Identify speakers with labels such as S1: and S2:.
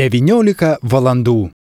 S1: 19 valandų.